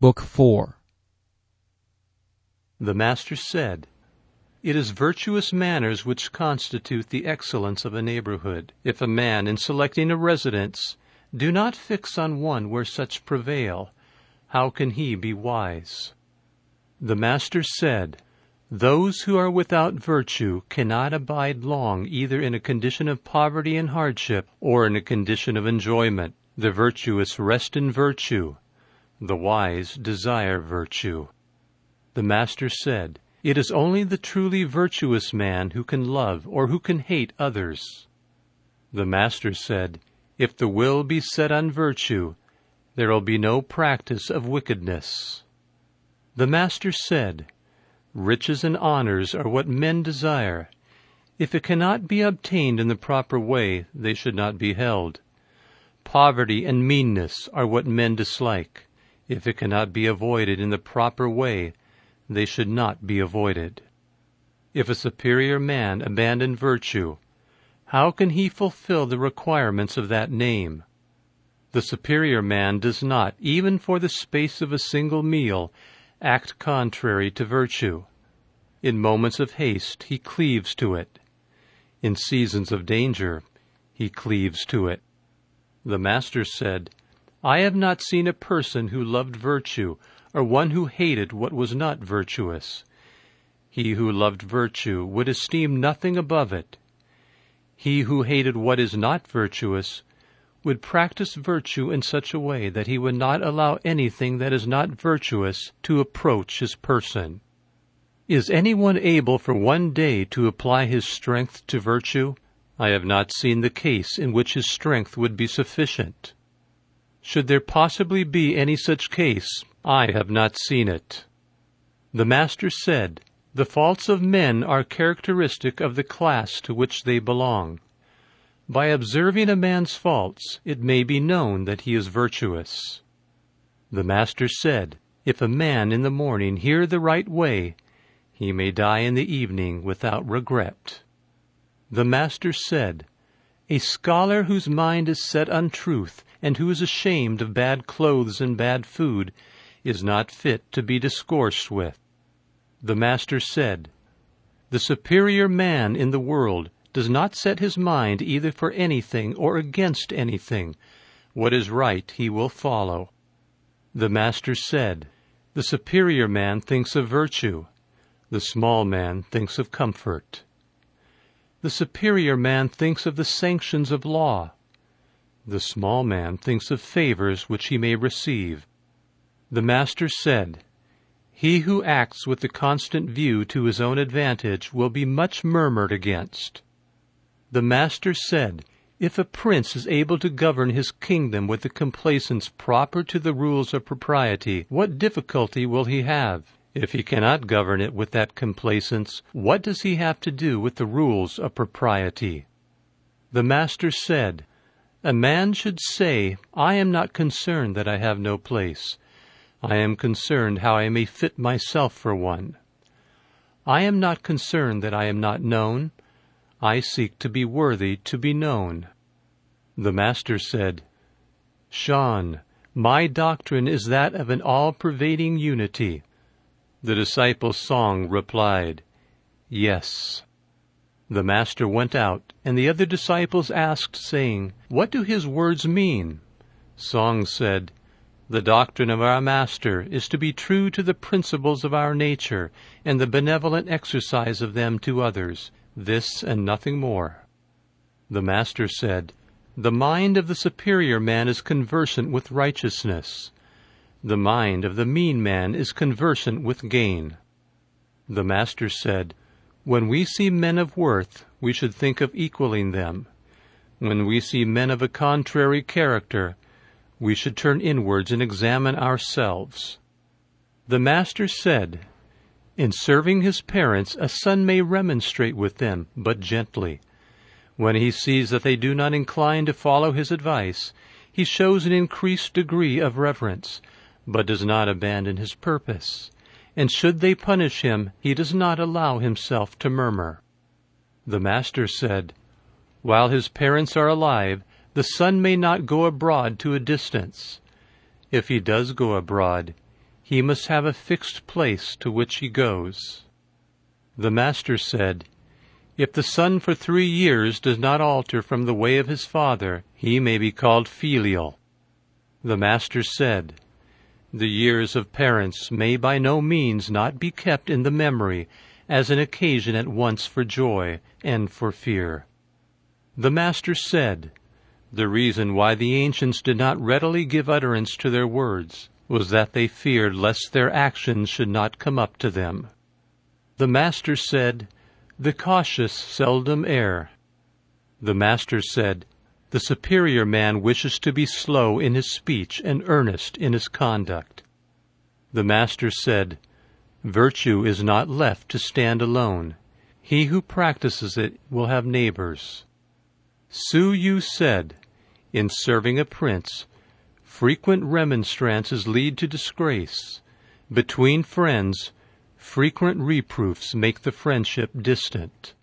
Book 4 The Master said, It is virtuous manners which constitute the excellence of a neighborhood. If a man, in selecting a residence, do not fix on one where such prevail, how can he be wise? The Master said, Those who are without virtue cannot abide long either in a condition of poverty and hardship or in a condition of enjoyment. The virtuous rest in virtue. The wise desire virtue. The Master said, It is only the truly virtuous man who can love or who can hate others. The Master said, If the will be set on virtue, there will be no practice of wickedness. The Master said, Riches and honors are what men desire. If it cannot be obtained in the proper way, they should not be held. Poverty and meanness are what men dislike. If it cannot be avoided in the proper way, they should not be avoided. If a superior man abandon virtue, how can he fulfill the requirements of that name? The superior man does not, even for the space of a single meal, act contrary to virtue. In moments of haste he cleaves to it. In seasons of danger he cleaves to it. The Master said, I have not seen a person who loved virtue, or one who hated what was not virtuous. He who loved virtue would esteem nothing above it. He who hated what is not virtuous would practice virtue in such a way that he would not allow anything that is not virtuous to approach his person. Is anyone able for one day to apply his strength to virtue? I have not seen the case in which his strength would be sufficient. Should there possibly be any such case, I have not seen it. The Master said, The faults of men are characteristic of the class to which they belong. By observing a man's faults, it may be known that he is virtuous. The Master said, If a man in the morning hear the right way, he may die in the evening without regret. The Master said, A scholar whose mind is set on truth, and who is ashamed of bad clothes and bad food, is not fit to be discoursed with. The Master said, The superior man in the world does not set his mind either for anything or against anything. What is right he will follow. The Master said, The superior man thinks of virtue, the small man thinks of comfort. The superior man thinks of the sanctions of law. The small man thinks of favors which he may receive. The Master said, He who acts with the constant view to his own advantage will be much murmured against. The Master said, If a prince is able to govern his kingdom with the complaisance proper to the rules of propriety, what difficulty will he have? If he cannot govern it with that complaisance, what does he have to do with the rules of propriety? The Master said, A man should say, I am not concerned that I have no place. I am concerned how I may fit myself for one. I am not concerned that I am not known. I seek to be worthy to be known. The Master said, Shan, my doctrine is that of an all-pervading unity. The disciple's Tsang replied, Yes. The Master went out, and the other disciples asked, saying, What do his words mean? Tsang said, The doctrine of our Master is to be true to the principles of our nature, and the benevolent exercise of them to others, this and nothing more. The Master said, The mind of the superior man is conversant with righteousness. The mind of the mean man is conversant with gain. The Master said, When we see men of worth, we should think of equaling them. When we see men of a contrary character, we should turn inwards and examine ourselves. The Master said, In serving his parents, a son may remonstrate with them, but gently. When he sees that they do not incline to follow his advice, he shows an increased degree of reverence but does not abandon his purpose. And should they punish him, he does not allow himself to murmur. The Master said, While his parents are alive, the son may not go abroad to a distance. If he does go abroad, he must have a fixed place to which he goes. The master said, If the son for three years does not alter from the way of his father, he may be called filial. The master said, The years of parents may by no means not be kept in the memory as an occasion at once for joy and for fear. The master said, The reason why the ancients did not readily give utterance to their words was that they feared lest their actions should not come up to them. The Master said, The cautious seldom err. The Master said, The superior man wishes to be slow in his speech and earnest in his conduct. The Master said, Virtue is not left to stand alone. He who practices it will have neighbors. Tzu Yu said, In serving a prince, frequent remonstrances lead to disgrace. Between friends, Frequent reproofs make the friendship distant.